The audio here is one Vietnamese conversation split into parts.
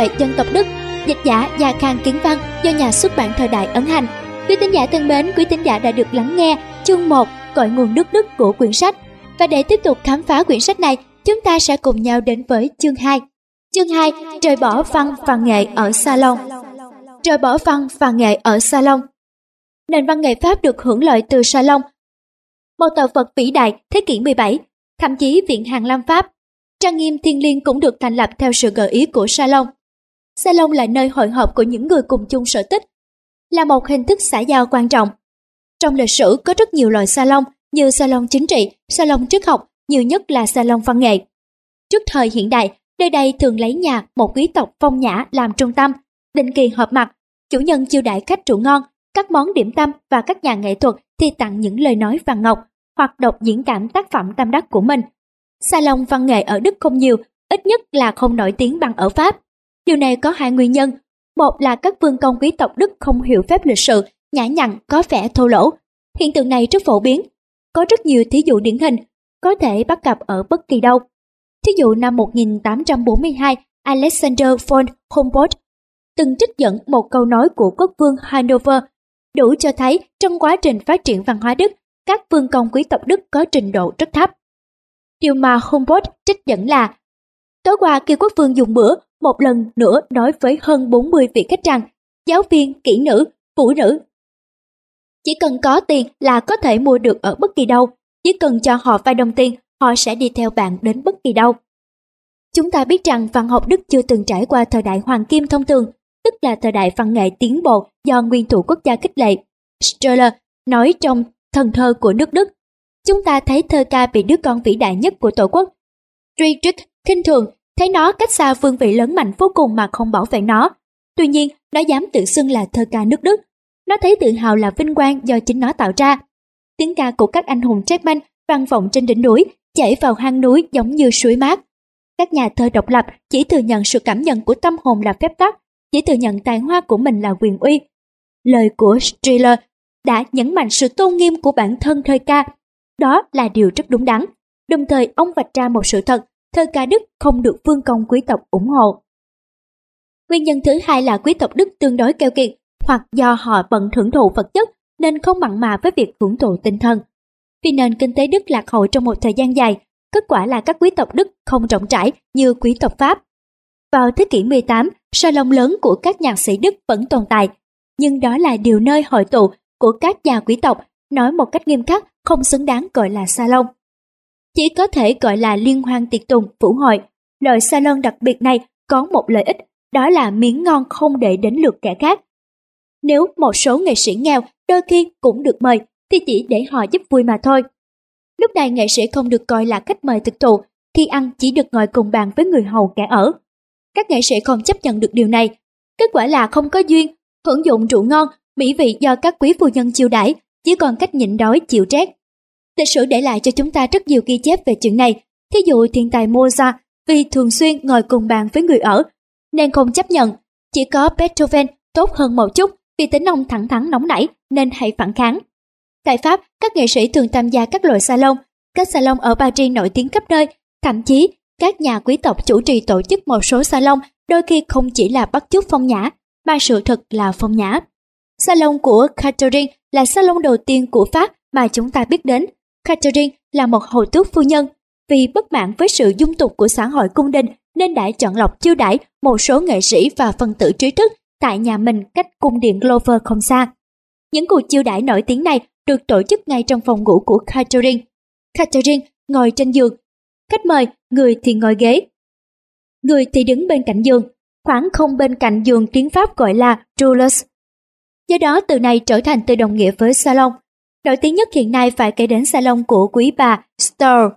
tuệ dân tộc Đức, dịch giả Gia Khang Kiến Văn do nhà xuất bản thời đại ấn hành. Quý tín giả thân mến, quý tín giả đã được lắng nghe chương 1 cội nguồn nước Đức của quyển sách. Và để tiếp tục khám phá quyển sách này, chúng ta sẽ cùng nhau đến với chương 2. Chương 2, trời bỏ văn và nghệ ở Salon. Trời bỏ văn và nghệ ở Salon. Nền văn nghệ Pháp được hưởng lợi từ Salon, một tờ Phật vĩ đại thế kỷ 17, thậm chí Viện Hàn Lam Pháp Trang nghiêm thiên liêng cũng được thành lập theo sự gợi ý của Salon. Salon là nơi hội họp của những người cùng chung sở thích, là một hình thức xã giao quan trọng. Trong lịch sử có rất nhiều loại salon như salon chính trị, salon triết học, nhiều nhất là salon văn nghệ. Trước thời hiện đại, nơi đây thường lấy nhà một quý tộc phong nhã làm trung tâm, định kỳ họp mặt, chủ nhân chiêu đãi khách rượu ngon, các món điểm tâm và các nhà nghệ thuật thì tặng những lời nói vàng ngọc hoặc đọc diễn cảm tác phẩm tâm đắc của mình Salon văn nghệ ở Đức không nhiều, ít nhất là không nổi tiếng bằng ở Pháp. Điều này có hai nguyên nhân. Một là các vương công quý tộc Đức không hiểu phép lịch sự, nhã nhặn, có vẻ thô lỗ. Hiện tượng này rất phổ biến. Có rất nhiều thí dụ điển hình, có thể bắt gặp ở bất kỳ đâu. Thí dụ năm 1842, Alexander von Humboldt từng trích dẫn một câu nói của quốc vương Hanover, đủ cho thấy trong quá trình phát triển văn hóa Đức, các vương công quý tộc Đức có trình độ rất thấp. Điều mà Humboldt trích dẫn là Tối qua khi quốc vương dùng bữa, một lần nữa nói với hơn 40 vị khách rằng giáo viên, kỹ nữ, phụ nữ. Chỉ cần có tiền là có thể mua được ở bất kỳ đâu, chỉ cần cho họ vài đồng tiền, họ sẽ đi theo bạn đến bất kỳ đâu. Chúng ta biết rằng văn học Đức chưa từng trải qua thời đại hoàng kim thông thường, tức là thời đại văn nghệ tiến bộ do nguyên thủ quốc gia khích lệ. Strehler nói trong thần thơ của nước Đức chúng ta thấy thơ ca bị đứa con vĩ đại nhất của tổ quốc. Friedrich khinh thường, thấy nó cách xa vương vị lớn mạnh vô cùng mà không bảo vệ nó. Tuy nhiên, nó dám tự xưng là thơ ca nước Đức. Nó thấy tự hào là vinh quang do chính nó tạo ra. Tiếng ca của các anh hùng Jackman vang vọng trên đỉnh núi, chảy vào hang núi giống như suối mát. Các nhà thơ độc lập chỉ thừa nhận sự cảm nhận của tâm hồn là phép tắc, chỉ thừa nhận tài hoa của mình là quyền uy. Lời của Striller đã nhấn mạnh sự tôn nghiêm của bản thân thơ ca đó là điều rất đúng đắn. Đồng thời ông vạch ra một sự thật, thơ ca Đức không được vương công quý tộc ủng hộ. Nguyên nhân thứ hai là quý tộc Đức tương đối keo kiệt, hoặc do họ bận thưởng thụ vật chất nên không mặn mà với việc hưởng thụ tinh thần. Vì nền kinh tế Đức lạc hậu trong một thời gian dài, kết quả là các quý tộc Đức không rộng rãi như quý tộc Pháp. Vào thế kỷ 18, salon lớn của các nhạc sĩ Đức vẫn tồn tại, nhưng đó là điều nơi hội tụ của các nhà quý tộc nói một cách nghiêm khắc không xứng đáng gọi là salon. Chỉ có thể gọi là liên hoan tiệc tùng, vũ hội. Loại salon đặc biệt này có một lợi ích, đó là miếng ngon không để đến lượt kẻ khác. Nếu một số nghệ sĩ nghèo đôi khi cũng được mời, thì chỉ để họ giúp vui mà thôi. Lúc này nghệ sĩ không được coi là khách mời thực thụ, khi ăn chỉ được ngồi cùng bàn với người hầu kẻ ở. Các nghệ sĩ không chấp nhận được điều này. Kết quả là không có duyên, hưởng dụng rượu ngon, mỹ vị do các quý phu nhân chiêu đãi chỉ còn cách nhịn đói chịu rét. Lịch sử để lại cho chúng ta rất nhiều ghi chép về chuyện này. Thí dụ thiên tài Mozart vì thường xuyên ngồi cùng bàn với người ở, nên không chấp nhận. Chỉ có Beethoven tốt hơn một chút vì tính ông thẳng thắn nóng nảy nên hay phản kháng. Tại Pháp, các nghệ sĩ thường tham gia các loại salon. Các salon ở Paris nổi tiếng khắp nơi, thậm chí các nhà quý tộc chủ trì tổ chức một số salon đôi khi không chỉ là bắt chước phong nhã, mà sự thật là phong nhã. Salon của Catherine là salon đầu tiên của Pháp mà chúng ta biết đến. Catherine là một hồi tước phu nhân. Vì bất mãn với sự dung tục của xã hội cung đình nên đã chọn lọc chiêu đãi một số nghệ sĩ và phân tử trí thức tại nhà mình cách cung điện Glover không xa. Những cuộc chiêu đãi nổi tiếng này được tổ chức ngay trong phòng ngủ của Catherine. Catherine ngồi trên giường. Khách mời, người thì ngồi ghế. Người thì đứng bên cạnh giường. Khoảng không bên cạnh giường tiếng Pháp gọi là Julius Do đó từ này trở thành từ đồng nghĩa với salon. Nổi tiếng nhất hiện nay phải kể đến salon của quý bà Stoll.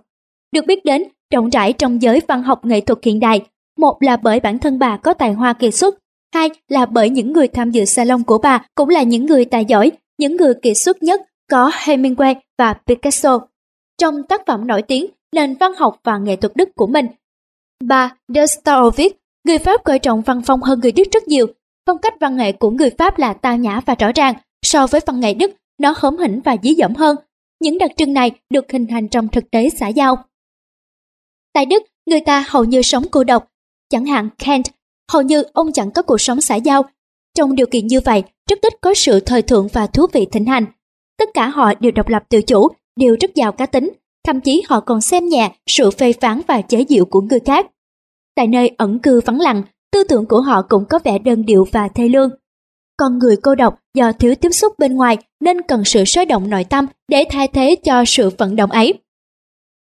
Được biết đến rộng rãi trong giới văn học nghệ thuật hiện đại. Một là bởi bản thân bà có tài hoa kiệt xuất, hai là bởi những người tham dự salon của bà cũng là những người tài giỏi, những người kiệt xuất nhất có Hemingway và Picasso. Trong tác phẩm nổi tiếng nền văn học và nghệ thuật Đức của mình, bà De người Pháp coi trọng văn phong hơn người Đức rất nhiều Phong cách văn nghệ của người Pháp là tao nhã và rõ ràng, so với văn nghệ Đức, nó hớm hỉnh và dí dỏm hơn. Những đặc trưng này được hình thành trong thực tế xã giao. Tại Đức, người ta hầu như sống cô độc. Chẳng hạn Kent, hầu như ông chẳng có cuộc sống xã giao. Trong điều kiện như vậy, rất ít có sự thời thượng và thú vị thịnh hành. Tất cả họ đều độc lập tự chủ, đều rất giàu cá tính, thậm chí họ còn xem nhẹ sự phê phán và chế giễu của người khác. Tại nơi ẩn cư vắng lặng, tư tưởng của họ cũng có vẻ đơn điệu và thê lương. Con người cô độc do thiếu tiếp xúc bên ngoài nên cần sự sôi động nội tâm để thay thế cho sự vận động ấy.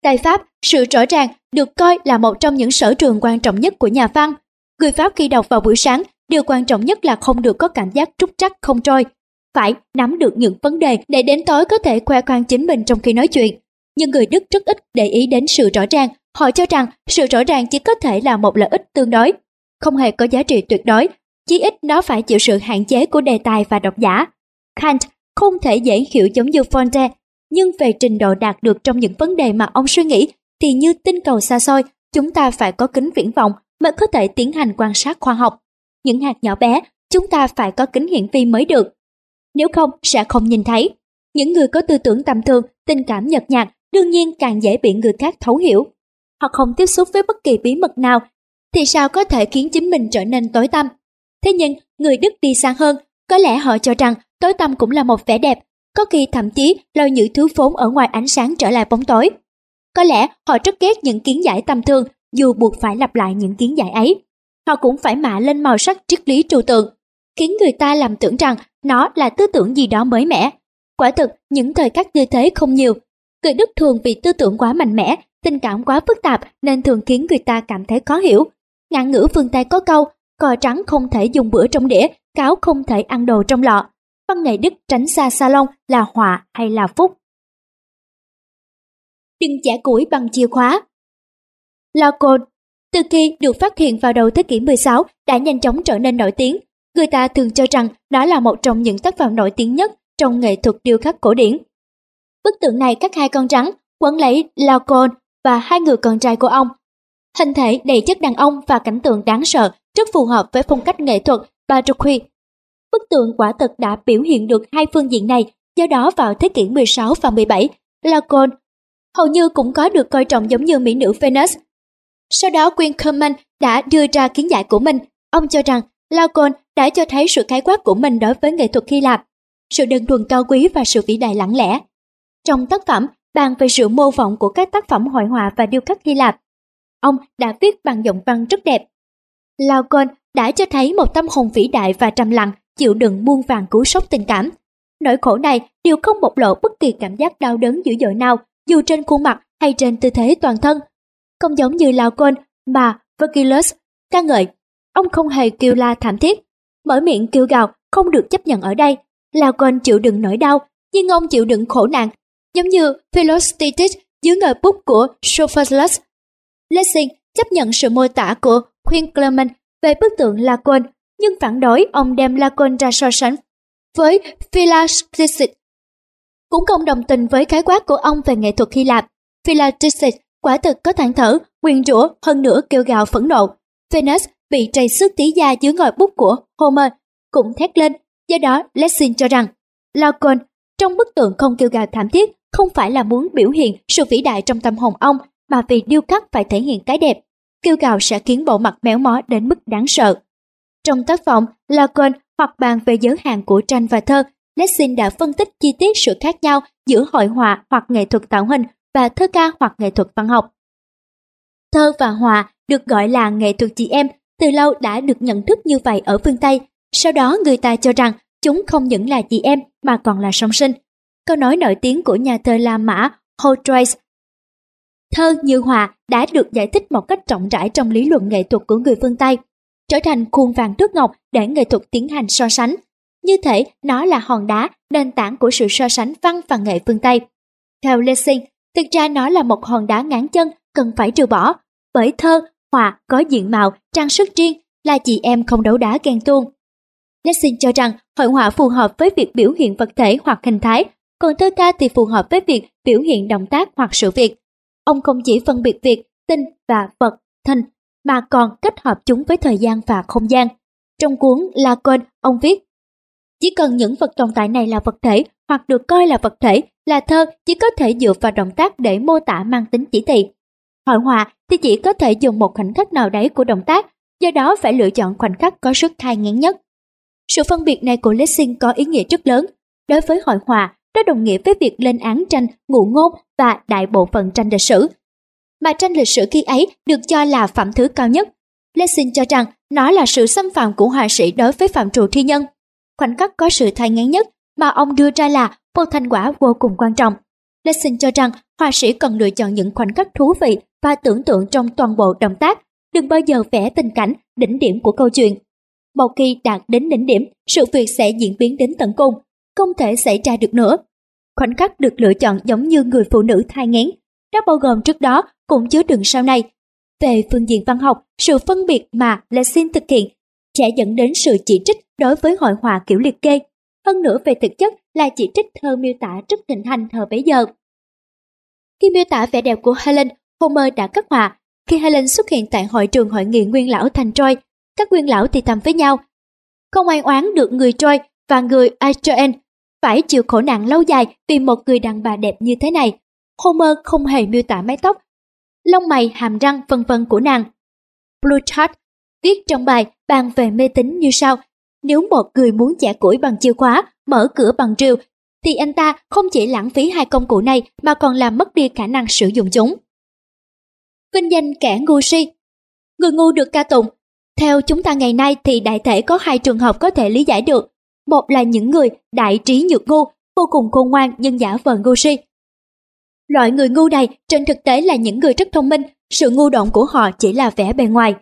Tại Pháp, sự rõ ràng được coi là một trong những sở trường quan trọng nhất của nhà văn. Người Pháp khi đọc vào buổi sáng, điều quan trọng nhất là không được có cảm giác trúc trắc không trôi. Phải nắm được những vấn đề để đến tối có thể khoe khoang chính mình trong khi nói chuyện. Nhưng người Đức rất ít để ý đến sự rõ ràng. Họ cho rằng sự rõ ràng chỉ có thể là một lợi ích tương đối, không hề có giá trị tuyệt đối, chí ít nó phải chịu sự hạn chế của đề tài và độc giả. Kant không thể dễ hiểu giống như Fonte, nhưng về trình độ đạt được trong những vấn đề mà ông suy nghĩ thì như tinh cầu xa xôi, chúng ta phải có kính viễn vọng mới có thể tiến hành quan sát khoa học. Những hạt nhỏ bé, chúng ta phải có kính hiển vi mới được. Nếu không, sẽ không nhìn thấy. Những người có tư tưởng tầm thường, tình cảm nhợt nhạt, đương nhiên càng dễ bị người khác thấu hiểu. Họ không tiếp xúc với bất kỳ bí mật nào, thì sao có thể khiến chính mình trở nên tối tăm. Thế nhưng, người Đức đi xa hơn, có lẽ họ cho rằng tối tăm cũng là một vẻ đẹp, có khi thậm chí lôi những thứ vốn ở ngoài ánh sáng trở lại bóng tối. Có lẽ họ rất ghét những kiến giải tầm thường dù buộc phải lặp lại những kiến giải ấy. Họ cũng phải mạ lên màu sắc triết lý trừu tượng, khiến người ta làm tưởng rằng nó là tư tưởng gì đó mới mẻ. Quả thực, những thời khắc như thế không nhiều. Người Đức thường vì tư tưởng quá mạnh mẽ, tình cảm quá phức tạp nên thường khiến người ta cảm thấy khó hiểu. Ngạn ngữ phương Tây có câu, cò trắng không thể dùng bữa trong đĩa, cáo không thể ăn đồ trong lọ. Văn nghệ Đức tránh xa salon là họa hay là phúc. Đừng chẻ củi bằng chìa khóa lacon từ khi được phát hiện vào đầu thế kỷ 16 đã nhanh chóng trở nên nổi tiếng. Người ta thường cho rằng đó là một trong những tác phẩm nổi tiếng nhất trong nghệ thuật điêu khắc cổ điển. Bức tượng này các hai con rắn quấn lấy lacon và hai người con trai của ông. Hình thể đầy chất đàn ông và cảnh tượng đáng sợ rất phù hợp với phong cách nghệ thuật Baroque. Bức tượng quả thực đã biểu hiện được hai phương diện này, do đó vào thế kỷ 16 và 17, Lacan hầu như cũng có được coi trọng giống như mỹ nữ Venus sau đó Winkelmann đã đưa ra kiến giải của mình. Ông cho rằng Lacan đã cho thấy sự khái quát của mình đối với nghệ thuật Hy Lạp, sự đơn thuần cao quý và sự vĩ đại lặng lẽ. Trong tác phẩm bàn về sự mô phỏng của các tác phẩm hội họa và điêu khắc Hy Lạp, ông đã viết bằng giọng văn rất đẹp. Lao côn đã cho thấy một tâm hồn vĩ đại và trầm lặng, chịu đựng muôn vàng cú sốc tình cảm. Nỗi khổ này đều không bộc lộ bất kỳ cảm giác đau đớn dữ dội nào, dù trên khuôn mặt hay trên tư thế toàn thân không giống như Lao côn, mà Vergilius ca ngợi. Ông không hề kêu la thảm thiết, mở miệng kêu gào không được chấp nhận ở đây. Lao côn chịu đựng nỗi đau, nhưng ông chịu đựng khổ nạn, giống như Philostitis dưới ngòi bút của Sophocles. Lessing chấp nhận sự mô tả của khuyên Clement về bức tượng Lacan, nhưng phản đối ông đem Lacan ra so sánh với Philostitis. Cũng không đồng tình với khái quát của ông về nghệ thuật Hy Lạp. Philostitis quả thực có thẳng thở, quyền rủa hơn nữa kêu gào phẫn nộ. Venus bị trầy xước tí da dưới ngòi bút của Homer cũng thét lên, do đó Lessing cho rằng Lacan trong bức tượng không kêu gào thảm thiết không phải là muốn biểu hiện sự vĩ đại trong tâm hồn ông mà vì điêu khắc phải thể hiện cái đẹp. Kêu gào sẽ khiến bộ mặt méo mó đến mức đáng sợ. Trong tác phẩm Lacan hoặc bàn về giới hạn của tranh và thơ, Lessing đã phân tích chi tiết sự khác nhau giữa hội họa hoặc nghệ thuật tạo hình và thơ ca hoặc nghệ thuật văn học. Thơ và họa được gọi là nghệ thuật chị em, từ lâu đã được nhận thức như vậy ở phương Tây. Sau đó người ta cho rằng chúng không những là chị em mà còn là song sinh. Câu nói nổi tiếng của nhà thơ La Mã Horace Thơ như họa đã được giải thích một cách rộng rãi trong lý luận nghệ thuật của người phương Tây, trở thành khuôn vàng thước ngọc để nghệ thuật tiến hành so sánh. Như thể nó là hòn đá, nền tảng của sự so sánh văn và nghệ phương Tây. Theo Lessing, Thực ra nó là một hòn đá ngán chân cần phải trừ bỏ, bởi thơ, họa có diện mạo, trang sức riêng là chị em không đấu đá ghen tuông. Lessing cho rằng hội họa phù hợp với việc biểu hiện vật thể hoặc hình thái, còn thơ ca thì phù hợp với việc biểu hiện động tác hoặc sự việc. Ông không chỉ phân biệt việc tinh và vật, thành mà còn kết hợp chúng với thời gian và không gian. Trong cuốn Lacan, ông viết Chỉ cần những vật tồn tại này là vật thể hoặc được coi là vật thể là thơ chỉ có thể dựa vào động tác để mô tả mang tính chỉ thị. Hội họa thì chỉ có thể dùng một khoảnh khắc nào đấy của động tác, do đó phải lựa chọn khoảnh khắc có sức thai ngắn nhất. Sự phân biệt này của Lessing có ý nghĩa rất lớn. Đối với hội họa, đó đồng nghĩa với việc lên án tranh ngụ ngôn và đại bộ phận tranh lịch sử. Mà tranh lịch sử khi ấy được cho là phẩm thứ cao nhất. Lessing cho rằng nó là sự xâm phạm của họa sĩ đối với phạm trù thi nhân. Khoảnh khắc có sự thay ngắn nhất mà ông đưa ra là một thành quả vô cùng quan trọng. Lessing cho rằng họa sĩ cần lựa chọn những khoảnh khắc thú vị và tưởng tượng trong toàn bộ động tác, đừng bao giờ vẽ tình cảnh đỉnh điểm của câu chuyện. Một khi đạt đến đỉnh điểm, sự việc sẽ diễn biến đến tận cùng, không thể xảy ra được nữa. Khoảnh khắc được lựa chọn giống như người phụ nữ thai nghén, nó bao gồm trước đó cũng chứa đựng sau này. Về phương diện văn học, sự phân biệt mà Lessing thực hiện sẽ dẫn đến sự chỉ trích đối với hội họa kiểu liệt kê. Hơn nữa về thực chất là chỉ trích thơ miêu tả rất thịnh hành thời bấy giờ. Khi miêu tả vẻ đẹp của Helen, Homer đã cắt họa. Khi Helen xuất hiện tại hội trường hội nghị nguyên lão thành Troy, các nguyên lão thì thầm với nhau. Không ai oán được người Troy và người Aegean phải chịu khổ nạn lâu dài vì một người đàn bà đẹp như thế này. Homer không hề miêu tả mái tóc, lông mày, hàm răng vân vân của nàng. Plutarch viết trong bài bàn về mê tín như sau. Nếu một người muốn chẻ củi bằng chìa khóa, mở cửa bằng rìu, thì anh ta không chỉ lãng phí hai công cụ này mà còn làm mất đi khả năng sử dụng chúng. Vinh danh kẻ ngu si Người ngu được ca tụng. Theo chúng ta ngày nay thì đại thể có hai trường hợp có thể lý giải được. Một là những người đại trí nhược ngu, vô cùng khôn ngoan nhưng giả vờ ngu si. Loại người ngu này trên thực tế là những người rất thông minh, sự ngu động của họ chỉ là vẻ bề ngoài.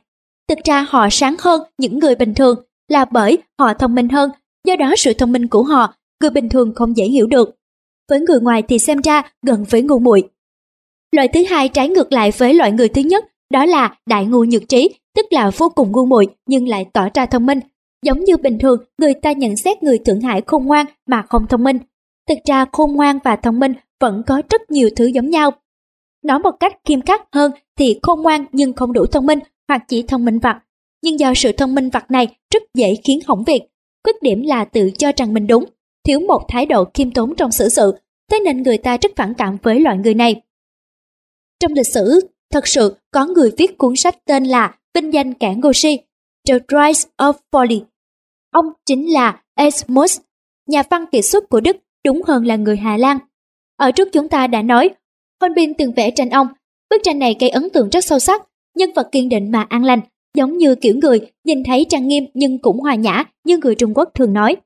Thực ra họ sáng hơn những người bình thường là bởi họ thông minh hơn, do đó sự thông minh của họ người bình thường không dễ hiểu được. Với người ngoài thì xem ra gần với ngu muội. Loại thứ hai trái ngược lại với loại người thứ nhất, đó là đại ngu nhược trí, tức là vô cùng ngu muội nhưng lại tỏ ra thông minh. Giống như bình thường, người ta nhận xét người Thượng Hải khôn ngoan mà không thông minh. Thực ra khôn ngoan và thông minh vẫn có rất nhiều thứ giống nhau. Nói một cách khiêm khắc hơn thì khôn ngoan nhưng không đủ thông minh hoặc chỉ thông minh vặt. Nhưng do sự thông minh vặt này rất dễ khiến hỏng việc. Khuyết điểm là tự cho rằng mình đúng, thiếu một thái độ khiêm tốn trong xử sự, thế nên người ta rất phản cảm với loại người này. Trong lịch sử, thật sự có người viết cuốn sách tên là Vinh danh kẻ ngô si, The Rise of Folly. Ông chính là Esmus, nhà văn kiệt xuất của Đức, đúng hơn là người Hà Lan. Ở trước chúng ta đã nói, Holbein từng vẽ tranh ông, bức tranh này gây ấn tượng rất sâu sắc, nhân vật kiên định mà an lành, giống như kiểu người nhìn thấy trang nghiêm nhưng cũng hòa nhã như người Trung Quốc thường nói.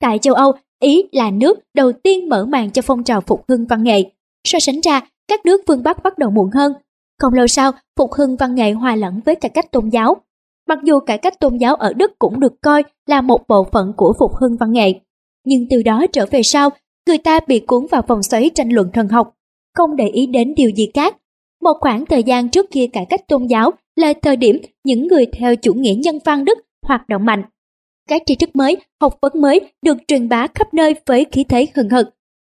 Tại châu Âu, Ý là nước đầu tiên mở màn cho phong trào phục hưng văn nghệ. So sánh ra, các nước phương Bắc bắt đầu muộn hơn. Không lâu sau, phục hưng văn nghệ hòa lẫn với cải cách tôn giáo. Mặc dù cải cách tôn giáo ở Đức cũng được coi là một bộ phận của phục hưng văn nghệ. Nhưng từ đó trở về sau, người ta bị cuốn vào vòng xoáy tranh luận thần học, không để ý đến điều gì khác. Một khoảng thời gian trước kia cải cách tôn giáo là thời điểm những người theo chủ nghĩa nhân văn Đức hoạt động mạnh các tri thức mới, học vấn mới được truyền bá khắp nơi với khí thế hừng hực.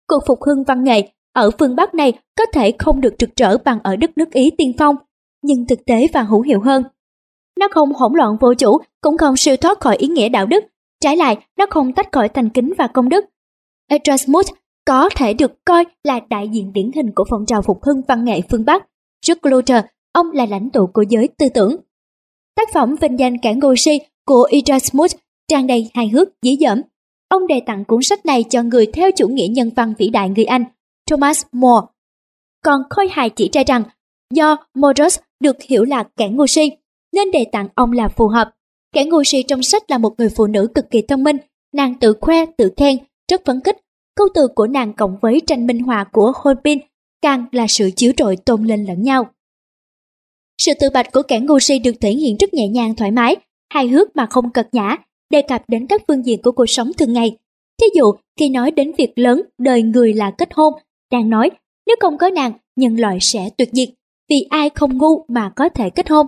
Cuộc phục hưng văn nghệ ở phương Bắc này có thể không được trực trở bằng ở đất nước Ý tiên phong, nhưng thực tế và hữu hiệu hơn. Nó không hỗn loạn vô chủ, cũng không siêu thoát khỏi ý nghĩa đạo đức, trái lại nó không tách khỏi thành kính và công đức. Erasmus có thể được coi là đại diện điển hình của phong trào phục hưng văn nghệ phương Bắc. Trước Luther, ông là lãnh tụ của giới tư tưởng. Tác phẩm vinh danh cả ngôi si của Erasmus tràn đầy hài hước, dí dỏm. Ông đề tặng cuốn sách này cho người theo chủ nghĩa nhân văn vĩ đại người Anh, Thomas More. Còn Khôi hài chỉ ra rằng, do Morus được hiểu là kẻ ngu si, nên đề tặng ông là phù hợp. Kẻ ngu si trong sách là một người phụ nữ cực kỳ thông minh, nàng tự khoe, tự khen, rất phấn khích. Câu từ của nàng cộng với tranh minh họa của Holbein càng là sự chiếu rọi tôn lên lẫn nhau. Sự tự bạch của kẻ ngu si được thể hiện rất nhẹ nhàng thoải mái, hài hước mà không cật nhã, đề cập đến các phương diện của cuộc sống thường ngày. Thí dụ, khi nói đến việc lớn đời người là kết hôn, đang nói nếu không có nàng, nhân loại sẽ tuyệt diệt, vì ai không ngu mà có thể kết hôn.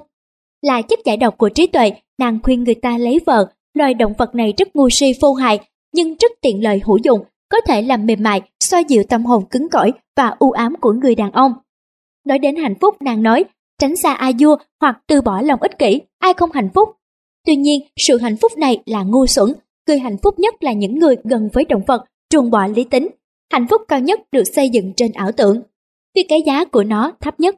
Là chất giải độc của trí tuệ, nàng khuyên người ta lấy vợ, loài động vật này rất ngu si vô hại, nhưng rất tiện lợi hữu dụng, có thể làm mềm mại, xoa dịu tâm hồn cứng cỏi và u ám của người đàn ông. Nói đến hạnh phúc, nàng nói, tránh xa ai vua hoặc từ bỏ lòng ích kỷ, ai không hạnh phúc Tuy nhiên, sự hạnh phúc này là ngu xuẩn, người hạnh phúc nhất là những người gần với động vật, truồng bỏ lý tính. Hạnh phúc cao nhất được xây dựng trên ảo tưởng, vì cái giá của nó thấp nhất.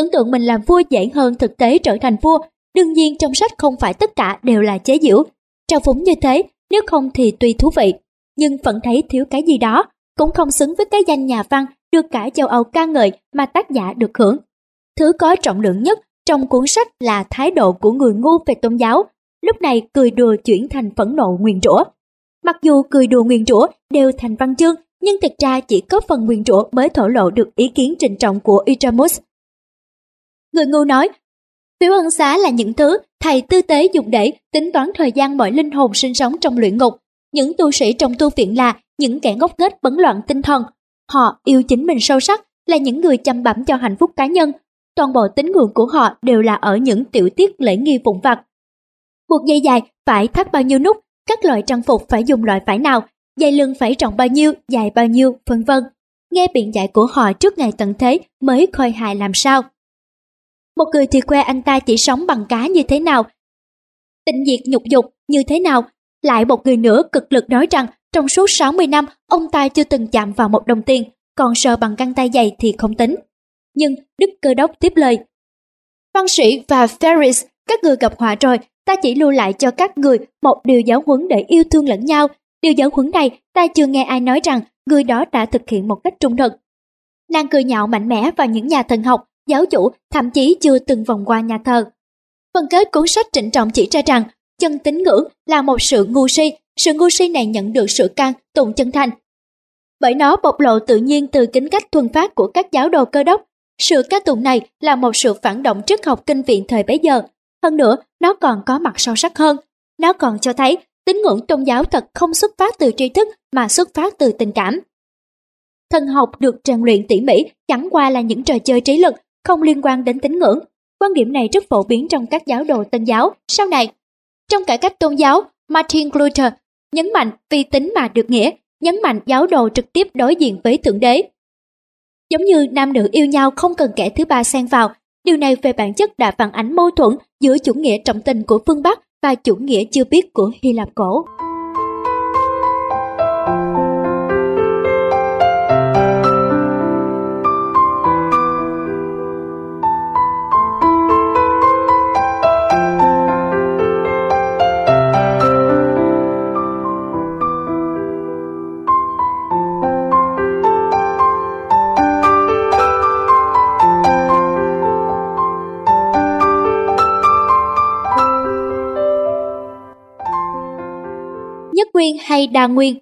Tưởng tượng mình làm vua dễ hơn thực tế trở thành vua. Đương nhiên trong sách không phải tất cả đều là chế giễu. trào phúng như thế, nếu không thì tuy thú vị, nhưng vẫn thấy thiếu cái gì đó, cũng không xứng với cái danh nhà văn được cả châu Âu ca ngợi mà tác giả được hưởng. Thứ có trọng lượng nhất trong cuốn sách là thái độ của người ngu về tôn giáo, lúc này cười đùa chuyển thành phẫn nộ nguyền rủa. Mặc dù cười đùa nguyền rủa đều thành văn chương, nhưng thực ra chỉ có phần nguyền rủa mới thổ lộ được ý kiến trịnh trọng của Itramus. Người ngu nói, phiếu ân xá là những thứ thầy tư tế dùng để tính toán thời gian mọi linh hồn sinh sống trong luyện ngục. Những tu sĩ trong tu viện là những kẻ ngốc nghếch bấn loạn tinh thần. Họ yêu chính mình sâu sắc, là những người chăm bẩm cho hạnh phúc cá nhân. Toàn bộ tính ngưỡng của họ đều là ở những tiểu tiết lễ nghi vụn vặt. Buộc dây dài phải thắt bao nhiêu nút, các loại trang phục phải dùng loại vải nào, dây lưng phải rộng bao nhiêu, dài bao nhiêu, vân vân. Nghe biện giải của họ trước ngày tận thế mới khôi hài làm sao. Một người thì khoe anh ta chỉ sống bằng cá như thế nào, tịnh diệt nhục dục như thế nào, lại một người nữa cực lực nói rằng trong suốt 60 năm ông ta chưa từng chạm vào một đồng tiền, còn sờ bằng găng tay dày thì không tính. Nhưng Đức Cơ Đốc tiếp lời. Văn sĩ và Ferris, các người gặp họa rồi, ta chỉ lưu lại cho các người một điều giáo huấn để yêu thương lẫn nhau. Điều giáo huấn này ta chưa nghe ai nói rằng người đó đã thực hiện một cách trung thực. Nàng cười nhạo mạnh mẽ vào những nhà thần học, giáo chủ, thậm chí chưa từng vòng qua nhà thờ. Phần kết cuốn sách trịnh trọng chỉ ra rằng chân tín ngưỡng là một sự ngu si, sự ngu si này nhận được sự can tụng chân thành. Bởi nó bộc lộ tự nhiên từ kính cách thuần phát của các giáo đồ cơ đốc. Sự ca tụng này là một sự phản động triết học kinh viện thời bấy giờ. Hơn nữa, nó còn có mặt sâu sắc hơn. Nó còn cho thấy tín ngưỡng tôn giáo thật không xuất phát từ tri thức mà xuất phát từ tình cảm. Thần học được rèn luyện tỉ mỉ chẳng qua là những trò chơi trí lực không liên quan đến tín ngưỡng. Quan điểm này rất phổ biến trong các giáo đồ tân giáo sau này. Trong cải cách tôn giáo, Martin Luther nhấn mạnh vì tính mà được nghĩa, nhấn mạnh giáo đồ trực tiếp đối diện với Thượng Đế. Giống như nam nữ yêu nhau không cần kẻ thứ ba xen vào, điều này về bản chất đã phản ánh mâu thuẫn giữa chủ nghĩa trọng tình của phương Bắc và chủ nghĩa chưa biết của Hy Lạp cổ. Nguyên hay đa nguyên.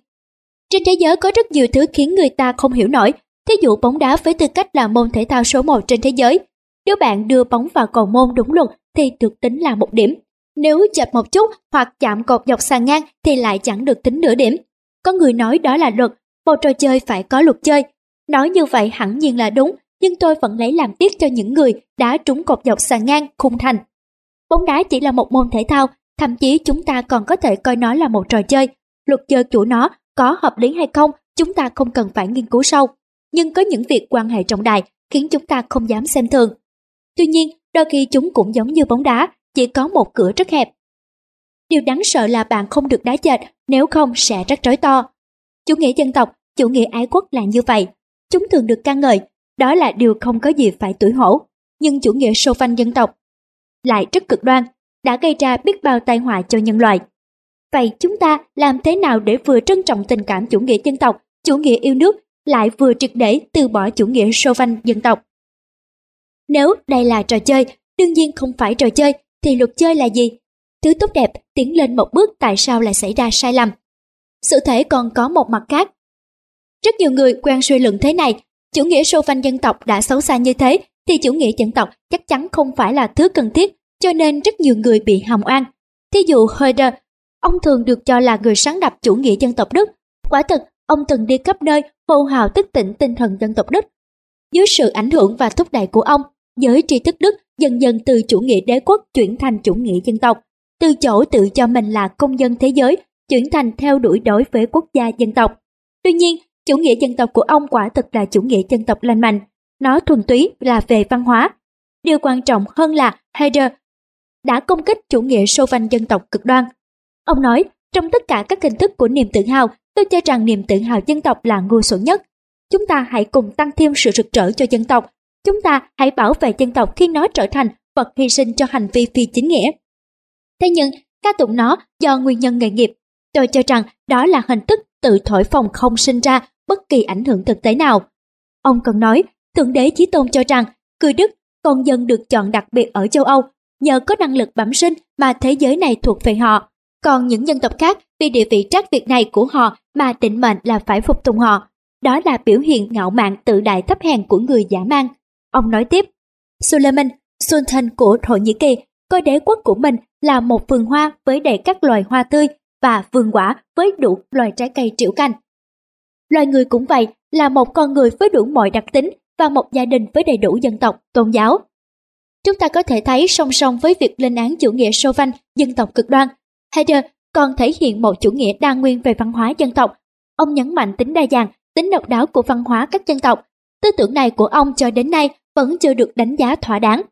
Trên thế giới có rất nhiều thứ khiến người ta không hiểu nổi, thí dụ bóng đá với tư cách là môn thể thao số 1 trên thế giới. Nếu bạn đưa bóng vào cầu môn đúng luật thì được tính là một điểm. Nếu chập một chút hoặc chạm cột dọc sàn ngang thì lại chẳng được tính nửa điểm. Có người nói đó là luật, một trò chơi phải có luật chơi. Nói như vậy hẳn nhiên là đúng, nhưng tôi vẫn lấy làm tiếc cho những người đã trúng cột dọc sàn ngang khung thành. Bóng đá chỉ là một môn thể thao, thậm chí chúng ta còn có thể coi nó là một trò chơi, luật chơi chủ nó có hợp lý hay không chúng ta không cần phải nghiên cứu sâu. Nhưng có những việc quan hệ trọng đại khiến chúng ta không dám xem thường. Tuy nhiên, đôi khi chúng cũng giống như bóng đá, chỉ có một cửa rất hẹp. Điều đáng sợ là bạn không được đá chệch, nếu không sẽ rất rối to. Chủ nghĩa dân tộc, chủ nghĩa ái quốc là như vậy. Chúng thường được ca ngợi, đó là điều không có gì phải tuổi hổ. Nhưng chủ nghĩa sô phanh dân tộc lại rất cực đoan, đã gây ra biết bao tai họa cho nhân loại. Vậy chúng ta làm thế nào để vừa trân trọng tình cảm chủ nghĩa dân tộc, chủ nghĩa yêu nước, lại vừa triệt để từ bỏ chủ nghĩa sô vanh dân tộc? Nếu đây là trò chơi, đương nhiên không phải trò chơi, thì luật chơi là gì? Thứ tốt đẹp tiến lên một bước tại sao lại xảy ra sai lầm? Sự thể còn có một mặt khác. Rất nhiều người quen suy luận thế này, chủ nghĩa sô vanh dân tộc đã xấu xa như thế, thì chủ nghĩa dân tộc chắc chắn không phải là thứ cần thiết, cho nên rất nhiều người bị hàm oan. Thí dụ Herder Ông thường được cho là người sáng lập chủ nghĩa dân tộc Đức. Quả thực, ông từng đi khắp nơi hô hào thức tỉnh tinh thần dân tộc Đức. Dưới sự ảnh hưởng và thúc đẩy của ông, giới tri thức Đức dần dần từ chủ nghĩa đế quốc chuyển thành chủ nghĩa dân tộc. Từ chỗ tự cho mình là công dân thế giới, chuyển thành theo đuổi đối với quốc gia dân tộc. Tuy nhiên, chủ nghĩa dân tộc của ông quả thực là chủ nghĩa dân tộc lành mạnh. Nó thuần túy là về văn hóa. Điều quan trọng hơn là Heidegger đã công kích chủ nghĩa sô vanh dân tộc cực đoan Ông nói, trong tất cả các hình thức của niềm tự hào, tôi cho rằng niềm tự hào dân tộc là ngu xuẩn nhất. Chúng ta hãy cùng tăng thêm sự rực rỡ cho dân tộc, chúng ta hãy bảo vệ dân tộc khi nó trở thành vật hy sinh cho hành vi phi chính nghĩa. Thế nhưng, ca tụng nó do nguyên nhân nghề nghiệp. Tôi cho rằng đó là hình thức tự thổi phồng không sinh ra bất kỳ ảnh hưởng thực tế nào. Ông còn nói, Thượng đế Chí Tôn cho rằng, người Đức, con dân được chọn đặc biệt ở châu Âu, nhờ có năng lực bẩm sinh mà thế giới này thuộc về họ. Còn những dân tộc khác vì địa vị trác việc này của họ mà định mệnh là phải phục tùng họ. Đó là biểu hiện ngạo mạn tự đại thấp hèn của người giả mang. Ông nói tiếp, Suleiman, Sultan của Thổ Nhĩ Kỳ, coi đế quốc của mình là một vườn hoa với đầy các loài hoa tươi và vườn quả với đủ loài trái cây triệu cành. Loài người cũng vậy, là một con người với đủ mọi đặc tính và một gia đình với đầy đủ dân tộc, tôn giáo. Chúng ta có thể thấy song song với việc lên án chủ nghĩa sô vanh dân tộc cực đoan, Heidegger còn thể hiện một chủ nghĩa đa nguyên về văn hóa dân tộc. Ông nhấn mạnh tính đa dạng, tính độc đáo của văn hóa các dân tộc. Tư tưởng này của ông cho đến nay vẫn chưa được đánh giá thỏa đáng.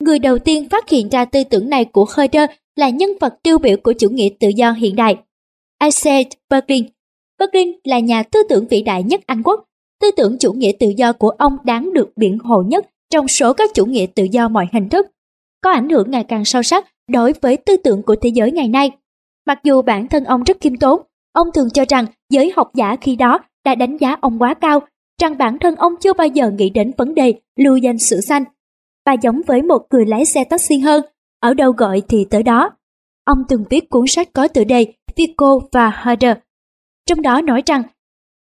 Người đầu tiên phát hiện ra tư tưởng này của Herder là nhân vật tiêu biểu của chủ nghĩa tự do hiện đại. Isaac Berlin. Berlin là nhà tư tưởng vĩ đại nhất Anh quốc. Tư tưởng chủ nghĩa tự do của ông đáng được biện hộ nhất trong số các chủ nghĩa tự do mọi hình thức. Có ảnh hưởng ngày càng sâu sắc đối với tư tưởng của thế giới ngày nay. Mặc dù bản thân ông rất khiêm tốn, ông thường cho rằng giới học giả khi đó đã đánh giá ông quá cao, rằng bản thân ông chưa bao giờ nghĩ đến vấn đề lưu danh sử xanh. Và giống với một người lái xe taxi hơn, ở đâu gọi thì tới đó. Ông từng viết cuốn sách có tựa đề Vico và Herder. Trong đó nói rằng,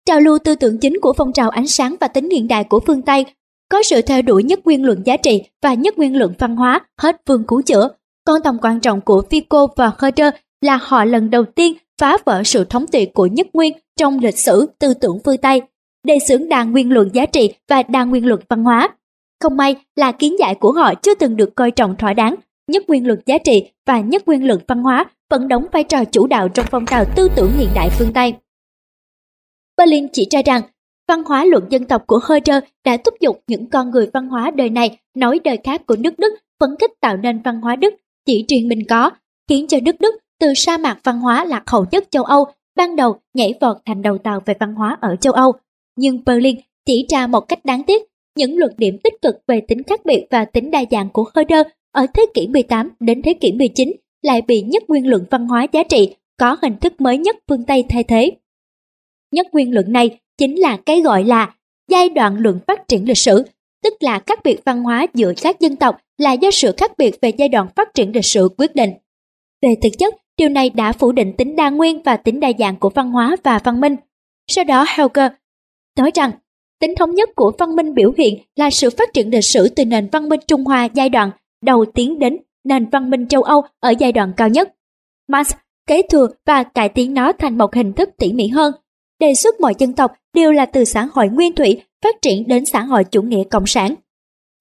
trào lưu tư tưởng chính của phong trào ánh sáng và tính hiện đại của phương Tây có sự theo đuổi nhất nguyên luận giá trị và nhất nguyên luận văn hóa hết phương cứu chữa. Còn tầm quan trọng của Fico và Herder là họ lần đầu tiên phá vỡ sự thống trị của nhất nguyên trong lịch sử tư tưởng phương Tây, đề xướng đa nguyên luận giá trị và đa nguyên luận văn hóa. Không may là kiến giải của họ chưa từng được coi trọng thỏa đáng, nhất nguyên luận giá trị và nhất nguyên luận văn hóa vẫn đóng vai trò chủ đạo trong phong trào tư tưởng hiện đại phương Tây. Berlin chỉ ra rằng văn hóa luận dân tộc của Herder đã thúc giục những con người văn hóa đời này nói đời khác của nước Đức phấn khích tạo nên văn hóa Đức chỉ riêng mình có, khiến cho nước Đức từ sa mạc văn hóa lạc hậu nhất châu Âu ban đầu nhảy vọt thành đầu tàu về văn hóa ở châu Âu. Nhưng Berlin chỉ ra một cách đáng tiếc những luận điểm tích cực về tính khác biệt và tính đa dạng của Herder ở thế kỷ 18 đến thế kỷ 19 lại bị nhất nguyên luận văn hóa giá trị có hình thức mới nhất phương Tây thay thế. Nhất nguyên luận này chính là cái gọi là giai đoạn luận phát triển lịch sử, tức là khác biệt văn hóa giữa các dân tộc là do sự khác biệt về giai đoạn phát triển lịch sử quyết định. Về thực chất, điều này đã phủ định tính đa nguyên và tính đa dạng của văn hóa và văn minh. Sau đó Helger nói rằng tính thống nhất của văn minh biểu hiện là sự phát triển lịch sử từ nền văn minh Trung Hoa giai đoạn đầu tiến đến nền văn minh châu Âu ở giai đoạn cao nhất. Marx kế thừa và cải tiến nó thành một hình thức tỉ mỉ hơn. Đề xuất mọi dân tộc đều là từ xã hội nguyên thủy phát triển đến xã hội chủ nghĩa cộng sản.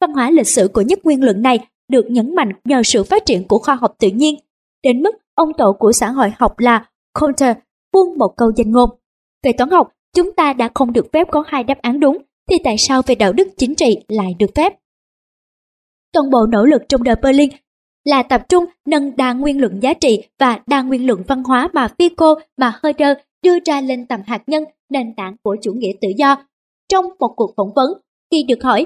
Văn hóa lịch sử của nhất nguyên luận này được nhấn mạnh nhờ sự phát triển của khoa học tự nhiên, đến mức ông tổ của xã hội học là Coulter buông một câu danh ngôn. Về toán học, chúng ta đã không được phép có hai đáp án đúng, thì tại sao về đạo đức chính trị lại được phép? Toàn bộ nỗ lực trong đời Berlin là tập trung nâng đa nguyên luận giá trị và đa nguyên luận văn hóa mà Fico và Herder đưa ra lên tầm hạt nhân nền tảng của chủ nghĩa tự do. Trong một cuộc phỏng vấn, khi được hỏi,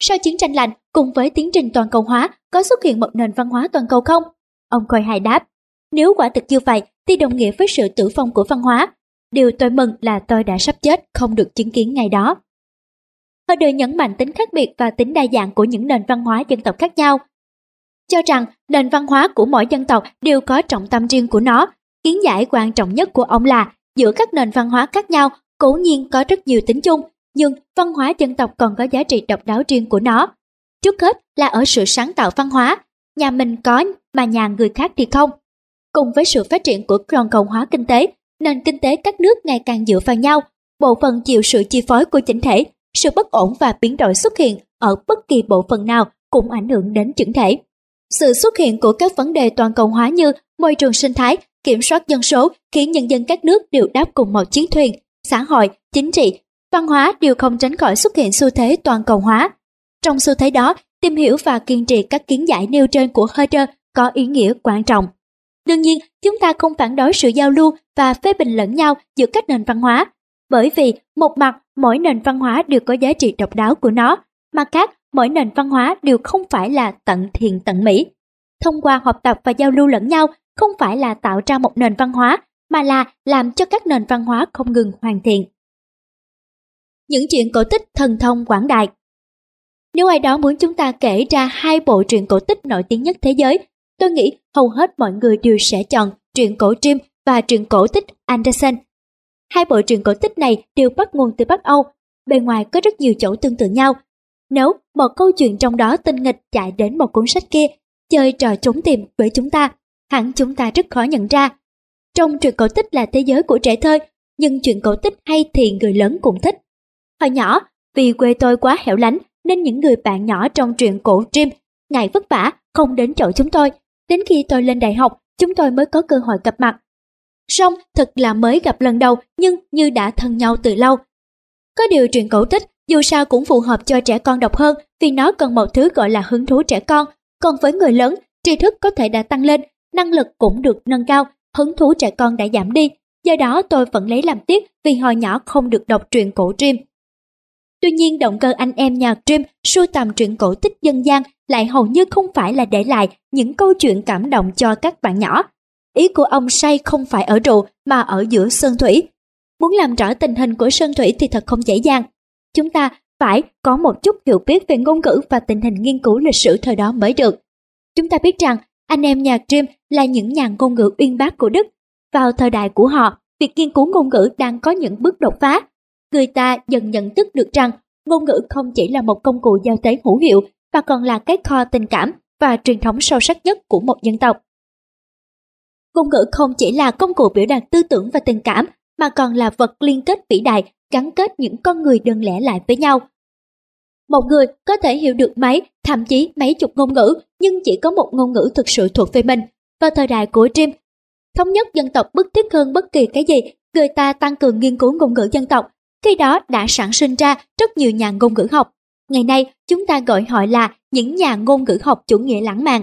sau chiến tranh lạnh cùng với tiến trình toàn cầu hóa có xuất hiện một nền văn hóa toàn cầu không? Ông Khôi hài đáp, nếu quả thực như vậy thì đồng nghĩa với sự tử vong của văn hóa. Điều tôi mừng là tôi đã sắp chết không được chứng kiến ngày đó. Họ đều nhấn mạnh tính khác biệt và tính đa dạng của những nền văn hóa dân tộc khác nhau. Cho rằng nền văn hóa của mỗi dân tộc đều có trọng tâm riêng của nó. Kiến giải quan trọng nhất của ông là giữa các nền văn hóa khác nhau cố nhiên có rất nhiều tính chung, nhưng văn hóa dân tộc còn có giá trị độc đáo riêng của nó. Trước hết là ở sự sáng tạo văn hóa, nhà mình có mà nhà người khác thì không. Cùng với sự phát triển của toàn cầu hóa kinh tế, nền kinh tế các nước ngày càng dựa vào nhau, bộ phận chịu sự chi phối của chỉnh thể, sự bất ổn và biến đổi xuất hiện ở bất kỳ bộ phận nào cũng ảnh hưởng đến chỉnh thể. Sự xuất hiện của các vấn đề toàn cầu hóa như môi trường sinh thái, kiểm soát dân số khiến nhân dân các nước đều đáp cùng một chiến thuyền, xã hội, chính trị, văn hóa đều không tránh khỏi xuất hiện xu thế toàn cầu hóa. Trong xu thế đó, tìm hiểu và kiên trì các kiến giải nêu trên của Herder có ý nghĩa quan trọng. Đương nhiên, chúng ta không phản đối sự giao lưu và phê bình lẫn nhau giữa các nền văn hóa, bởi vì một mặt mỗi nền văn hóa đều có giá trị độc đáo của nó, mặt khác mỗi nền văn hóa đều không phải là tận thiện tận mỹ. Thông qua học tập và giao lưu lẫn nhau không phải là tạo ra một nền văn hóa, mà là làm cho các nền văn hóa không ngừng hoàn thiện. Những chuyện cổ tích thần thông quảng đại Nếu ai đó muốn chúng ta kể ra hai bộ truyện cổ tích nổi tiếng nhất thế giới, tôi nghĩ hầu hết mọi người đều sẽ chọn truyện cổ Grimm và truyện cổ tích Andersen. Hai bộ truyện cổ tích này đều bắt nguồn từ Bắc Âu, bề ngoài có rất nhiều chỗ tương tự nhau. Nếu một câu chuyện trong đó tinh nghịch chạy đến một cuốn sách kia, chơi trò trốn tìm với chúng ta, hẳn chúng ta rất khó nhận ra. Trong truyện cổ tích là thế giới của trẻ thơ, nhưng truyện cổ tích hay thì người lớn cũng thích. Hồi nhỏ, vì quê tôi quá hẻo lánh nên những người bạn nhỏ trong truyện cổ Grimm ngại vất vả không đến chỗ chúng tôi. Đến khi tôi lên đại học, chúng tôi mới có cơ hội gặp mặt. Song thật là mới gặp lần đầu nhưng như đã thân nhau từ lâu. Có điều truyện cổ tích dù sao cũng phù hợp cho trẻ con đọc hơn vì nó cần một thứ gọi là hứng thú trẻ con. Còn với người lớn, tri thức có thể đã tăng lên, năng lực cũng được nâng cao, hứng thú trẻ con đã giảm đi. Do đó tôi vẫn lấy làm tiếc vì hồi nhỏ không được đọc truyện cổ Grimm. Tuy nhiên động cơ anh em nhà Dream sưu tầm truyện cổ tích dân gian lại hầu như không phải là để lại những câu chuyện cảm động cho các bạn nhỏ. Ý của ông say không phải ở rượu mà ở giữa sơn thủy. Muốn làm rõ tình hình của sơn thủy thì thật không dễ dàng. Chúng ta phải có một chút hiểu biết về ngôn ngữ và tình hình nghiên cứu lịch sử thời đó mới được. Chúng ta biết rằng anh em nhà Grimm là những nhà ngôn ngữ uyên bác của Đức. Vào thời đại của họ, việc nghiên cứu ngôn ngữ đang có những bước đột phá. Người ta dần nhận thức được rằng ngôn ngữ không chỉ là một công cụ giao tế hữu hiệu mà còn là cái kho tình cảm và truyền thống sâu sắc nhất của một dân tộc. Ngôn ngữ không chỉ là công cụ biểu đạt tư tưởng và tình cảm mà còn là vật liên kết vĩ đại gắn kết những con người đơn lẻ lại với nhau. Một người có thể hiểu được mấy, thậm chí mấy chục ngôn ngữ, nhưng chỉ có một ngôn ngữ thực sự thuộc về mình. Vào thời đại của Jim, thống nhất dân tộc bức thiết hơn bất kỳ cái gì, người ta tăng cường nghiên cứu ngôn ngữ dân tộc. Khi đó đã sản sinh ra rất nhiều nhà ngôn ngữ học. Ngày nay, chúng ta gọi họ là những nhà ngôn ngữ học chủ nghĩa lãng mạn.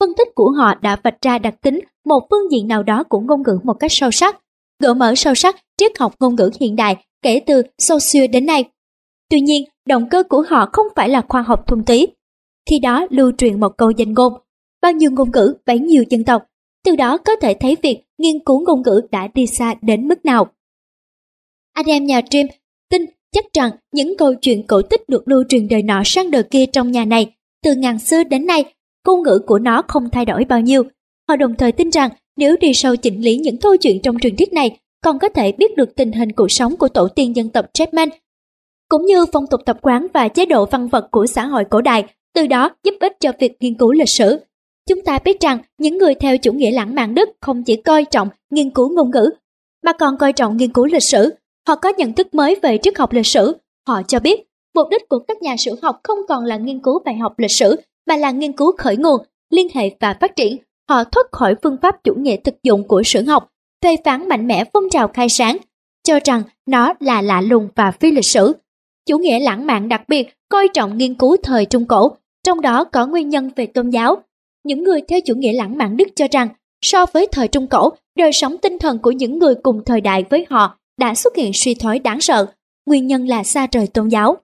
Phân tích của họ đã vạch ra đặc tính một phương diện nào đó của ngôn ngữ một cách sâu sắc, gỡ mở sâu sắc triết học ngôn ngữ hiện đại kể từ sâu xưa đến nay. Tuy nhiên, động cơ của họ không phải là khoa học thuần túy. Khi đó lưu truyền một câu danh ngôn, bao nhiêu ngôn ngữ bấy nhiêu dân tộc, từ đó có thể thấy việc nghiên cứu ngôn ngữ đã đi xa đến mức nào. Anh em nhà Trim tin chắc rằng những câu chuyện cổ tích được lưu truyền đời nọ sang đời kia trong nhà này, từ ngàn xưa đến nay, ngôn ngữ của nó không thay đổi bao nhiêu. Họ đồng thời tin rằng nếu đi sâu chỉnh lý những câu chuyện trong truyền thuyết này, còn có thể biết được tình hình cuộc sống của tổ tiên dân tộc Chapman, cũng như phong tục tập quán và chế độ văn vật của xã hội cổ đại, từ đó giúp ích cho việc nghiên cứu lịch sử. Chúng ta biết rằng những người theo chủ nghĩa lãng mạn Đức không chỉ coi trọng nghiên cứu ngôn ngữ, mà còn coi trọng nghiên cứu lịch sử. Họ có nhận thức mới về triết học lịch sử. Họ cho biết, mục đích của các nhà sử học không còn là nghiên cứu bài học lịch sử, mà là nghiên cứu khởi nguồn, liên hệ và phát triển. Họ thoát khỏi phương pháp chủ nghĩa thực dụng của sử học phê phán mạnh mẽ phong trào khai sáng, cho rằng nó là lạ lùng và phi lịch sử. Chủ nghĩa lãng mạn đặc biệt coi trọng nghiên cứu thời Trung Cổ, trong đó có nguyên nhân về tôn giáo. Những người theo chủ nghĩa lãng mạn Đức cho rằng, so với thời Trung Cổ, đời sống tinh thần của những người cùng thời đại với họ đã xuất hiện suy thoái đáng sợ, nguyên nhân là xa rời tôn giáo.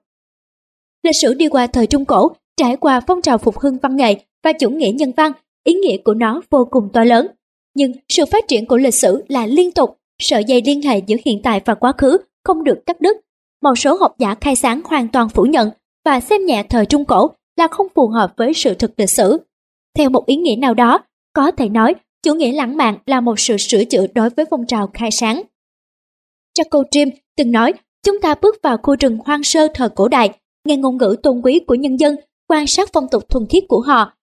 Lịch sử đi qua thời Trung Cổ, trải qua phong trào phục hưng văn nghệ và chủ nghĩa nhân văn, ý nghĩa của nó vô cùng to lớn. Nhưng sự phát triển của lịch sử là liên tục, sợi dây liên hệ giữa hiện tại và quá khứ không được cắt đứt. Một số học giả khai sáng hoàn toàn phủ nhận và xem nhẹ thời Trung Cổ là không phù hợp với sự thực lịch sử. Theo một ý nghĩa nào đó, có thể nói chủ nghĩa lãng mạn là một sự sửa chữa đối với phong trào khai sáng. Jacob Trim từng nói, chúng ta bước vào khu rừng hoang sơ thời cổ đại, nghe ngôn ngữ tôn quý của nhân dân, quan sát phong tục thuần khiết của họ,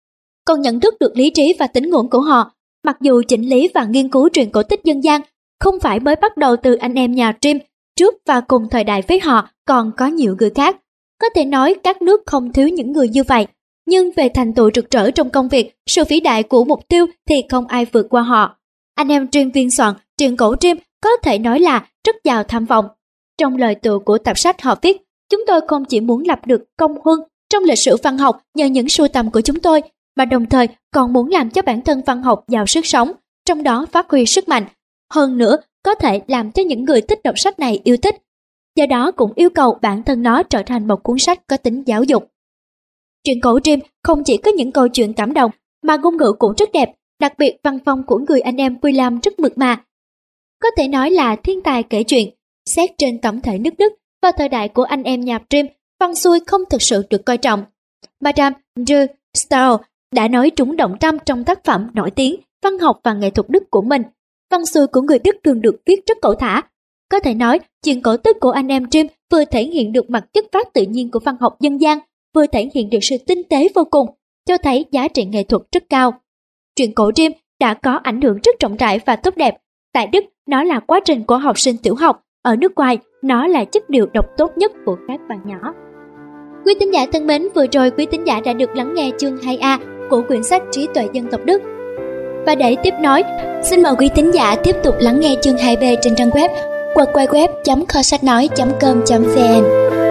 còn nhận thức được lý trí và tính ngưỡng của họ Mặc dù chỉnh lý và nghiên cứu truyện cổ tích dân gian không phải mới bắt đầu từ anh em nhà Trim, trước và cùng thời đại với họ còn có nhiều người khác. Có thể nói các nước không thiếu những người như vậy, nhưng về thành tựu rực rỡ trong công việc, sự vĩ đại của mục tiêu thì không ai vượt qua họ. Anh em Trim viên soạn, truyện cổ Trim có thể nói là rất giàu tham vọng. Trong lời tựa của tập sách họ viết, chúng tôi không chỉ muốn lập được công huân trong lịch sử văn học nhờ những sưu tầm của chúng tôi, mà đồng thời còn muốn làm cho bản thân văn học giàu sức sống, trong đó phát huy sức mạnh. Hơn nữa, có thể làm cho những người thích đọc sách này yêu thích. Do đó cũng yêu cầu bản thân nó trở thành một cuốn sách có tính giáo dục. Truyện cổ Trim không chỉ có những câu chuyện cảm động mà ngôn ngữ cũng rất đẹp, đặc biệt văn phong của người anh em William rất mượt mà. Có thể nói là thiên tài kể chuyện, xét trên tổng thể nước Đức vào thời đại của anh em nhạc Dream, văn xuôi không thực sự được coi trọng. Madame de Stael đã nói trúng động trăm trong tác phẩm nổi tiếng văn học và nghệ thuật Đức của mình. Văn xuôi của người Đức thường được viết rất cổ thả. Có thể nói, chuyện cổ tích của anh em Dream vừa thể hiện được mặt chất phát tự nhiên của văn học dân gian, vừa thể hiện được sự tinh tế vô cùng, cho thấy giá trị nghệ thuật rất cao. Truyện cổ Dream đã có ảnh hưởng rất trọng đại và tốt đẹp. Tại Đức, nó là quá trình của học sinh tiểu học, ở nước ngoài, nó là chất liệu độc tốt nhất của các bạn nhỏ. Quý tín giả thân mến, vừa rồi quý tín giả đã được lắng nghe chương 2A của quyển sách Trí tuệ dân tộc Đức. Và để tiếp nối, xin mời quý tín giả tiếp tục lắng nghe chương 2B trên trang web www.kho sách nói.com.vn